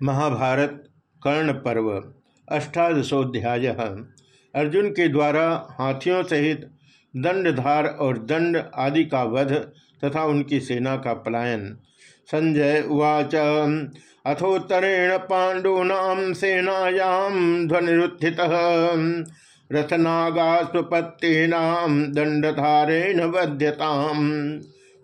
महाभारत कर्ण पर्व अष्टादशोध्याय। अर्जुन के द्वारा हाथियों सहित दंडधार और दंड आदि का वध तथा उनकी सेना का पलायन। संजय उवाच अथोत्तरेण पाण्डूनां सेनायां ध्वनिरुत्थित रथनागा स्वपत्तीनाम दंडधारेण वध्यताम।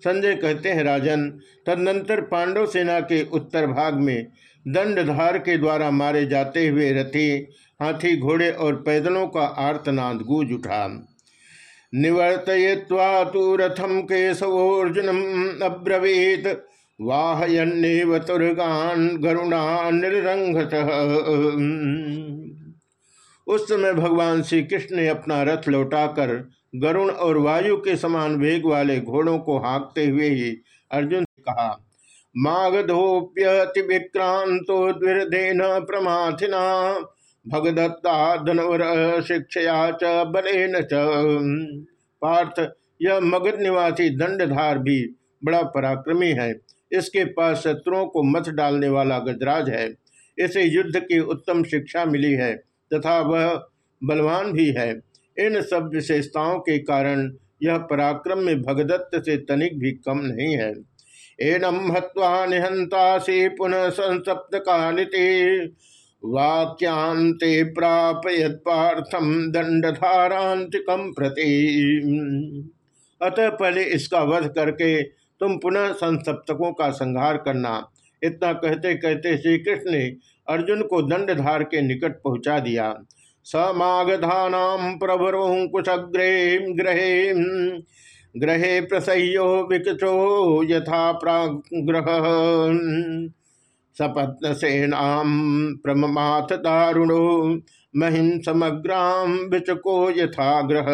संजय कहते हैं, राजन, तदनंतर पांडव सेना के उत्तर भाग में दंडधार के द्वारा मारे जाते हुए रथी हाथी घोड़े और पैदलों का आर्तनाद गूंज उठा। निवर्तय्वा तो रथम केशवोर्जुनम अब्रवीत। वाहयन्नेव तुर्गान गरुणा निरंघत उस समय भगवान श्री कृष्ण ने अपना रथ लौटाकर गरुण और वायु के समान वेग वाले घोड़ों को हाँकते हुए ही अर्जुन ने कहा मागधोप्यति विक्रांतो प्रमाथिना, भगदत्ता धनवर शिक्षया च बलेन च पार्थ, यह मगध निवासी दंडधार भी बड़ा पराक्रमी है। इसके पास शत्रुओं को मत डालने वाला गजराज है। इसे युद्ध की उत्तम शिक्षा मिली है तथा वह बलवान भी है। इन सब विशेषताओं के कारण यह पराक्रम में भगदत्त से तनिक भी कम नहीं है। एनम हत्वा निहंता से पुनः संसप्त कालिते वाक्यांते प्रापयत पार्थम दंडधारांतिकम प्रति। अतः पहले इसका वध करके तुम पुनः संसप्तकों का संहार करना। इतना कहते कहते श्री कृष्ण ने अर्जुन को दंडधार के निकट पहुँचा दिया। समागधानाम प्रभरोकुशग्रे ग्रहे। ग्रहे प्रसह्यो विकचो यथा प्राग्रह। सपत्न सेनाम प्रममाथ दारुणो महिम समग्राम विचको यथाग्रह।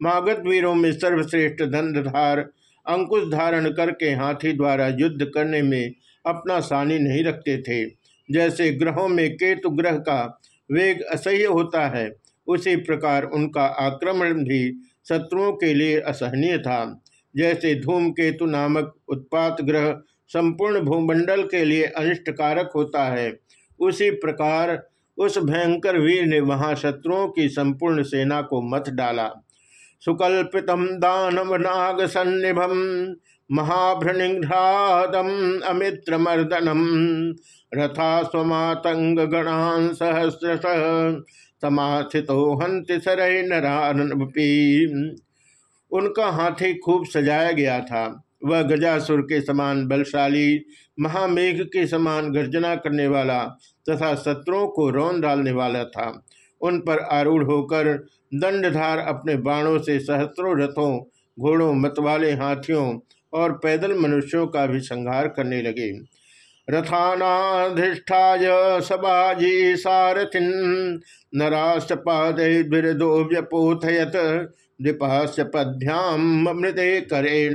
मागध वीरों में सर्वश्रेष्ठ दंडधार अंकुश धारण करके हाथी द्वारा युद्ध करने में अपना सानी नहीं रखते थे। जैसे ग्रहों में केतु ग्रह का वेग असह्य होता है। उसी प्रकार उनका आक्रमण भी शत्रुओं के लिए असहनीय था। जैसे धूमकेतु नामक उत्पात ग्रह संपूर्ण भूमंडल के लिए अनिष्टकारक होता है, उसी प्रकार उस भयंकर वीर ने वहाँ शत्रुओं की संपूर्ण सेना को मत डाला। सुकल्पित दानव नाग सन्निभम महाभ्रनिघ्रादम अमित्र मर्दनम रथा स्वमातंग गणान सहस्र समाथितो हंति सरय नारपी उनका हाथी खूब सजाया गया था। वह गजासुर के समान बलशाली, महामेघ के समान गर्जना करने वाला तथा शत्रुओं को रौन डालने वाला था। उन पर आरूढ़ होकर दंडधार अपने बाणों से सहस्त्रों रथों, घोड़ों, मतवाले हाथियों और पैदल मनुष्यों का भी संहार करने लगे। रथानाधिष्ठाय सबाजी सारथिन नराष्टपादो व्यपोथयत नृपास्य पद्भ्याम मृदे करेण।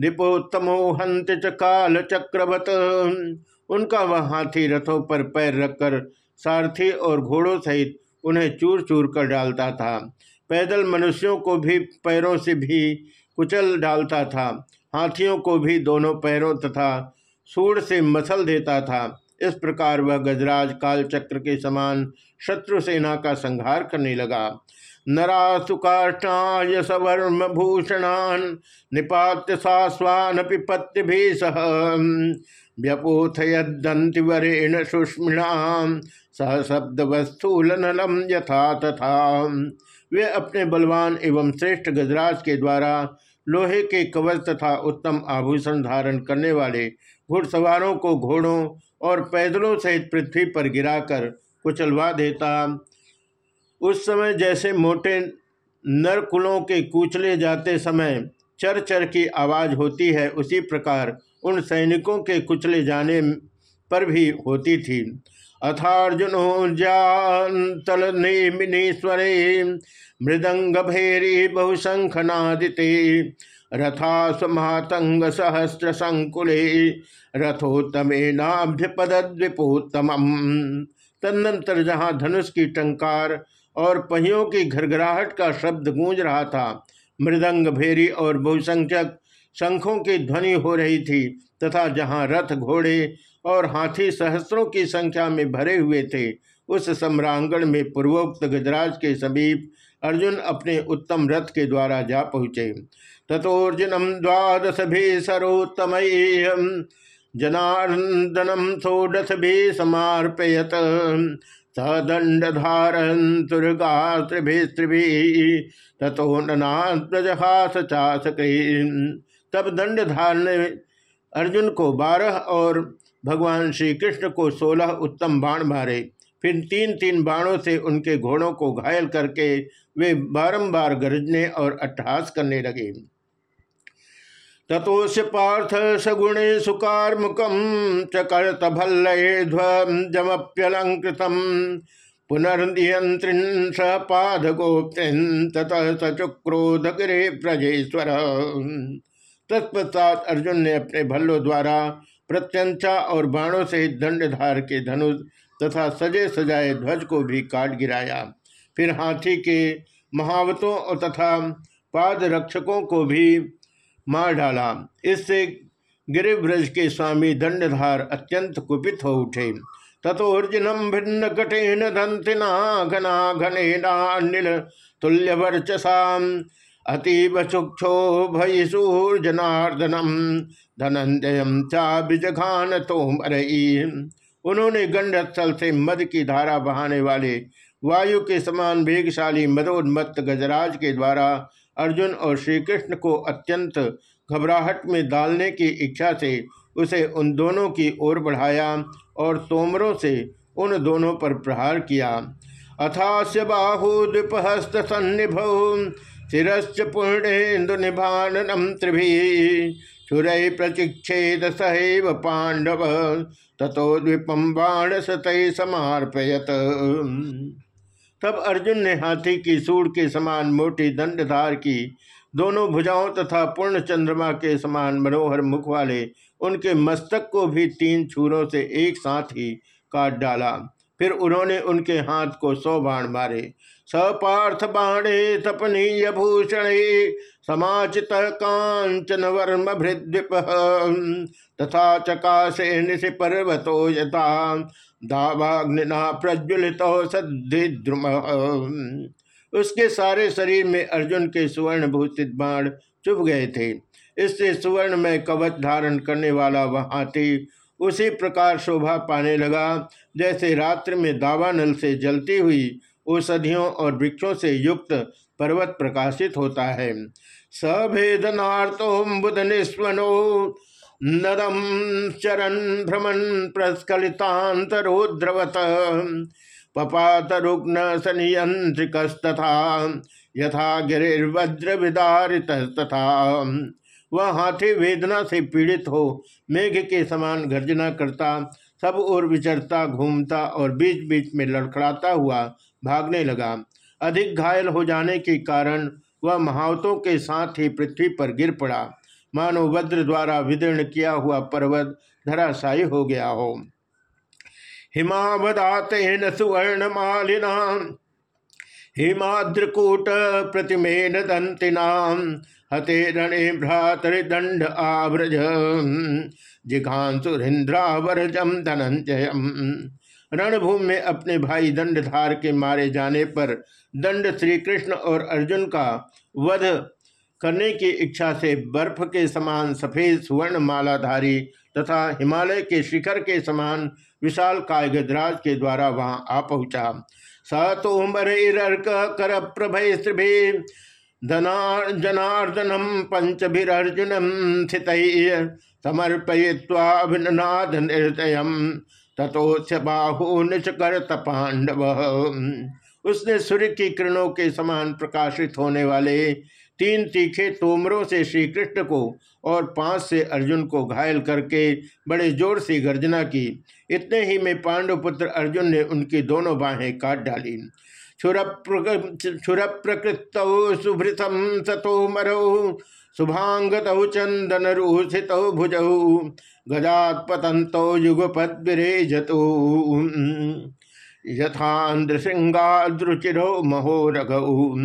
नृपोत्तमो हंत काल चक्रवत उनका वह हाथी रथों पर पैर रखकर सारथी और घोड़ों सहित उन्हें चूर चूर कर डालता था। पैदल मनुष्यों को भी पैरों से भी कुचल डालता था। हाथियों को भी दोनों पैरों तथा सूर से मसल देता था। इस प्रकार वह गजराज काल चक्र के समान शत्रु सेना का संहार करने लगा। नरासुकाष्टाय सवर्म भूषणान निपात्य सास्वान पिपत्य भी सह। व्यपोथयदंतिवरेण सुष्मिणाम सह शब्द वस्तुलनलम यथा तथा। वे अपने बलवान एवं श्रेष्ठ गजराज के द्वारा लोहे के कवच तथा उत्तम आभूषण धारण करने वाले घुड़सवारों को घोड़ों और पैदलों सहित पृथ्वी पर गिराकर कुचलवा देता। उस समय जैसे मोटे नरकुलों के कुचले जाते समय चर चर की आवाज़ होती है, उसी प्रकार उन सैनिकों के कुचले जाने पर भी होती थी। अथार्जुनो जातल नेमिनीश्वरे मृदंग भेरी बहुशंखनादिते रथा समातंग सहस्र संकुले रथोत्तमे नाभ्यपद्विपोत्तम तदनंतर जहाँ धनुष की टंकार और पहियों की घरघराहट का शब्द गूंज रहा था मृदंग भेरी और बहुसंख्यक शंखों की ध्वनि हो रही थी, तथा जहाँ रथ घोड़े और हाथी सहस्रों की संख्या में भरे हुए थे। उस सम्रांगण में पूर्वोक्त गजराज के समीप अर्जुन अपने उत्तम रथ के द्वारा जा पहुँचे। तथोर्जुनम द्वादश भी सर्वोत्तम जनार्दनम षोडश भी समर्पयत। सदंडधारन तुर्गास्त्रिभिस्त्रिभि तथो ननाजहास तब दंड धारण अर्जुन को बारह और भगवान श्री कृष्ण को सोलह उत्तम बाण मारे। फिर तीन तीन बाणों से उनके घोड़ों को घायल करके वे बारंबार गरजने और अट्ठहास करने लगे। तथोश पार्थ सगुणे सुकार्मुकम चकर्त भल्लमप्यलंकृतम पुनर्नियंत्रिन सपाद गोप्तिन ततः सचुक्रोध गिरे प्रजेश्वर। तत्पश्चात अर्जुन ने अपने भल्लों द्वारा प्रत्यंचा और बाणों से दंडधार के धनुष तथा सजे सजाए ध्वज को भी काट गिराया। फिर हाथी के महावतों और तथा पाद रक्षकों को भी मार डाला। इससे गिरिव्रज के स्वामी दंडधार अत्यंत कुपित हो उठे। तथोर्जुनम भिन्न कठिन दंतिना घना घनेनानिल तुल्य वर्चसा अतीब सुक्षो भयसूर्जनार्दनम धनंजयम चा बिजघान तोमरई उन्होंने गंडस्थल से मद की धारा बहाने वाले वायु के समान वेगशाली मदोन्मत्त गजराज के द्वारा अर्जुन और श्री कृष्ण को अत्यंत घबराहट में डालने की इच्छा से उसे उन दोनों की ओर बढ़ाया और तोमरों से उन दोनों पर प्रहार किया। अथास्य बाहु द्विपहस्त सन्निभ। शिश्च पुण्येन्दु निभाननम त्रिभी छुरय प्रचिक्षेद सहैव पांडव ततो द्वीपम बाण सतय समार्पयत। तब अर्जुन ने हाथी की सूढ़ के समान मोटी दंडधार की, दोनों भुजाओं तथा पूर्ण चंद्रमा के समान मनोहर मुख वाले, उनके मस्तक को भी तीन छूरों से एक साथ ही काट डाला। फिर उन्होंने उनके हाथ को सौ बाण मारे। सपार्थ बाणे तपनीय भूषण समाचित कांचन वर्म भृद्विप, तथा चकाशे निशि पर्वतो यथा। दावाग्निना प्रज्वलित सद्धिद्रुम। उसके सारे शरीर में अर्जुन के सुवर्ण भूषित बाण चुभ गए थे। इससे सुवर्ण में कवच धारण करने वाला वह हाथी उसी प्रकार शोभा पाने लगा। जैसे रात्रि में दावानल से जलती हुई औषधियों और वृक्षों से युक्त पर्वत प्रकाशित होता है। सभेदनार्थोम बुध निस्वनो नदम चरण भ्रमण प्रस्खलितांतरोद्रवत। पपात रुग्न सनियंत्रिकस्तथा यथा गिरिर्वज्र विदारित तथा वह हाथी वेदना से पीड़ित हो, मेघ के समान गर्जना करता, सब ओर विचरता, घूमता और बीच बीच में लड़खड़ाता हुआ भागने लगा। अधिक घायल हो जाने के कारण वह महावतों के साथ ही पृथ्वी पर गिर पड़ा। मानो वज्र द्वारा विदीर्ण किया हुआ पर्वत धराशायी हो गया हो। हिमावदातेन सुवर्ण मालिना हिमाद्रकूट प्रतिमेन दंतिना हते रणे भ्रातृदंड आव्रज। जिघांसुरेन्द्रावरजम धनंजयम। रणभूमि में अपने भाई दंडधार के मारे जाने पर दंड श्री कृष्ण और अर्जुन का वध करने की इच्छा से बर्फ़ के समान सफ़ेद सुवर्ण मालाधारी तथा हिमालय के शिखर के समान विशाल काय गजराज के द्वारा वहाँ आ पहुँचा। स तो मरर्क कर प्रभय जनार्दनम पंचभिर्जुनम स्थित समर्पय्वाभिनाद निर्दय तथोस्य बाहु निचकर पांडव उसने सूर्य की किरणों के समान प्रकाशित होने वाले तीन तीखे तोमरों से श्री कृष्ण को और पाँच से अर्जुन को घायल करके बड़े ज़ोर से गर्जना की। इतने ही में पांडुपुत्र अर्जुन ने उनकी दोनों बाहें काट डाली। छुर प्रकृत सुभृतम सतोमरौ शुभांगत चंदन रूषित भुजौ गजात पतंत युगपद विरेजतु यथान्द्र महो रघु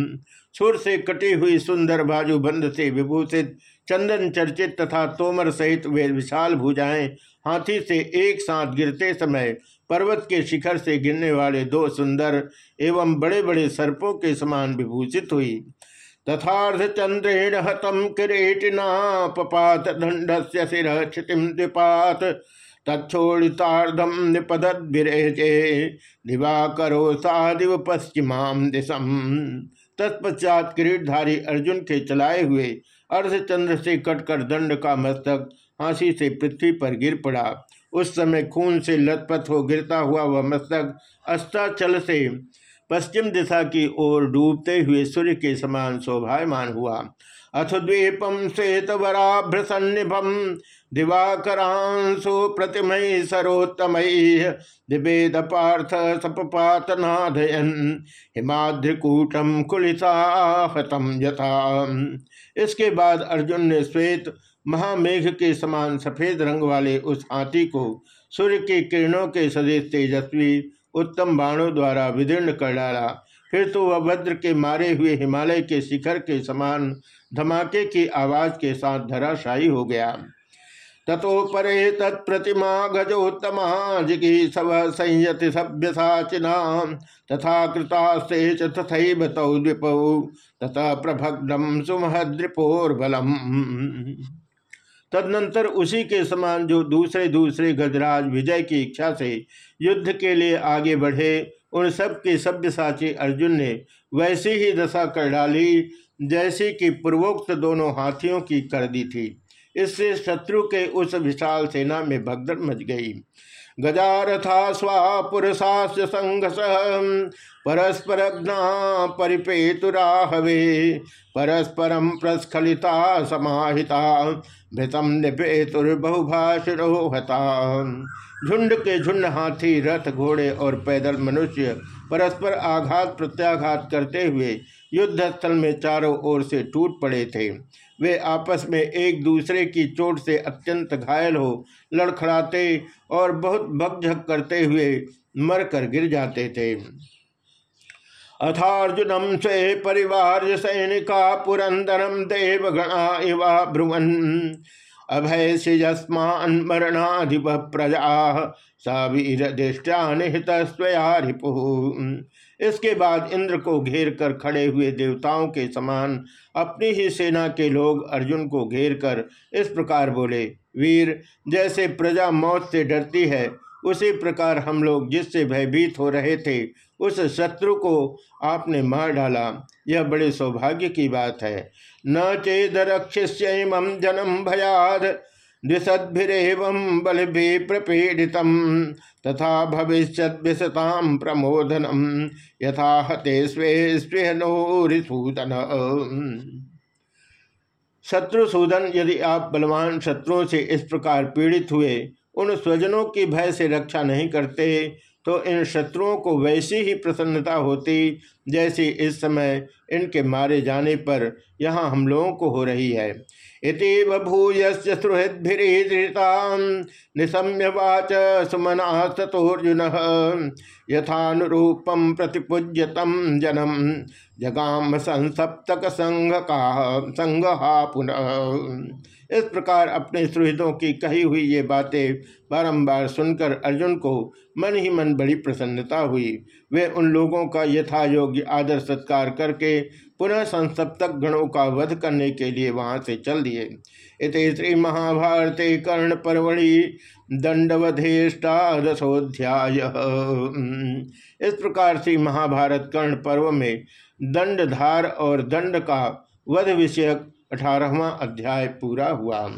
सुर से कटी हुई सुंदर बाजू बंद से विभूषित, चंदन चर्चित तथा तोमर सहित वे विशाल भुजाएँ हाथी से एक साथ गिरते समय पर्वत के शिखर से गिरने वाले दो सुंदर एवं बड़े बड़े सर्पों के समान विभूषित हुई। तथार्थ चंद्रेण हतम किरीटिना पपात दंड से सिर क्षितिम द्विपात। तक्षोड़ितार्धम निपदे दिवाकरो सादिव पश्चिमाम दिशम। तत्पश्चात किरीटधारी अर्जुन के चलाए हुए अर्धचंद्र से कटकर दंड का मस्तक हाँसी से पृथ्वी पर गिर पड़ा। उस समय खून से लथपथ हो गिरता हुआ वह मस्तक अस्ताचल से पश्चिम दिशा की ओर डूबते हुए सूर्य के समान शोभायमान हुआ। अथ द्वीपम श्वेत वराभ्र सन्निभम दिवाकरांशु प्रतिमय सरोत्तमय दिवेद पार्थ सपपातनाधयन हिमाद्रिकूटम कुलिताहतम यथा। इसके बाद अर्जुन ने श्वेत महामेघ के समान सफ़ेद रंग वाले उस हाथी को सूर्य की किरणों के सदेश तेजस्वी उत्तम बाणों द्वारा विदीर्ण कर डाला। फिर तो वह वज्र के मारे हुए हिमालय के शिखर के समान धमाके की आवाज़ के साथ धराशायी हो गया। ततो परे तत्प्रतिमा गजोत्तमा सव संयति सभ्य साचिना तथा कृतास्ते तथा तौ तथा प्रभग्नम सुमहद्रिपोर्बलम तदनंतर उसी के समान जो दूसरे दूसरे गजराज विजय की इच्छा से युद्ध के लिए आगे बढ़े, उन सब के सभ्य साची अर्जुन ने वैसी ही दशा कर डाली, जैसी कि पूर्वोक्त दोनों हाथियों की कर दी थी। इससे शत्रु के उस विशाल सेना में भगदड़ मच गई। गजारथा स्वा पुरुषाश संघस परस्पर परिपेतुराहवे परस्परम प्रस्खलिता समाहिता भृतम निपेतुर्बहुभाषिरोहता। झुंड के झुंड हाथी, रथ घोड़े और पैदल मनुष्य परस्पर आघात प्रत्याघात करते हुए युद्ध स्थल में चारों ओर से टूट पड़े थे। वे आपस में एक दूसरे की चोट से अत्यंत घायल हो, लड़खड़ाते और बहुत भगझक करते हुए मरकर गिर जाते थे। अथार्जुनम से परिवार सैनिका पुरंदरम देवगणा इवा ब्रुवन। अभय सिजस्मान मरणाधिप प्रजा सवीर दृष्टा स्वया रिपु। इसके बाद इंद्र को घेर कर खड़े हुए देवताओं के समान अपनी ही सेना के लोग अर्जुन को घेर कर इस प्रकार बोले, वीर, जैसे प्रजा मौत से डरती है, उसी प्रकार हम लोग जिससे भयभीत हो रहे थे, उस शत्रु को आपने मार डाला। यह बड़े सौभाग्य की बात है। न चेद रक्षिष्यम जनम भयाद। दिशद्भिरेवं बलभि प्रपीड़ित तथा भविष्य विशताम प्रमोदनम, यथा हते स्वे स्वेहनोरिसूदन शत्रुसूदन, यदि आप बलवान शत्रुओं से इस प्रकार पीड़ित हुए, उन स्वजनों की भय से रक्षा नहीं करते तो इन शत्रुओं को वैसी ही प्रसन्नता होती जैसी इस समय इनके मारे जाने पर यहाँ हम लोगों को हो रही है। इति बभूय सुहृदता निशम्य वाच सुमना तथोर्जुन यथानुरूपम प्रतिपूज्यतम जनम जगाम संसप्तक संघ का संघहा पुनः। इस प्रकार अपने सुहृदों की कही हुई ये बातें बारंबार सुनकर अर्जुन को मन ही मन बड़ी प्रसन्नता हुई। वे उन लोगों का यथा योग्य आदर सत्कार करके पुनः संसप्तक गणों का वध करने के लिए वहाँ से चल दिए। इत श्री महाभारते कर्ण परवणि दंडवधेष्टादशोध्याय इस प्रकार से महाभारत कर्ण पर्व में दंडधार और दंड का वध विषयक अठारहवा अध्याय पूरा हुआ।